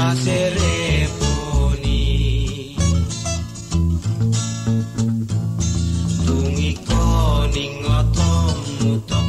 a sereponi Tungi koning otom mutok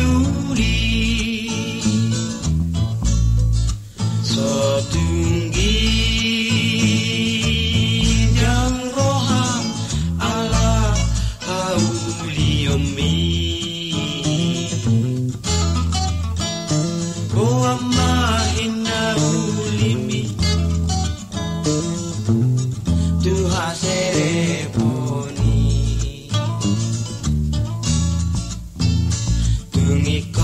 muñeco.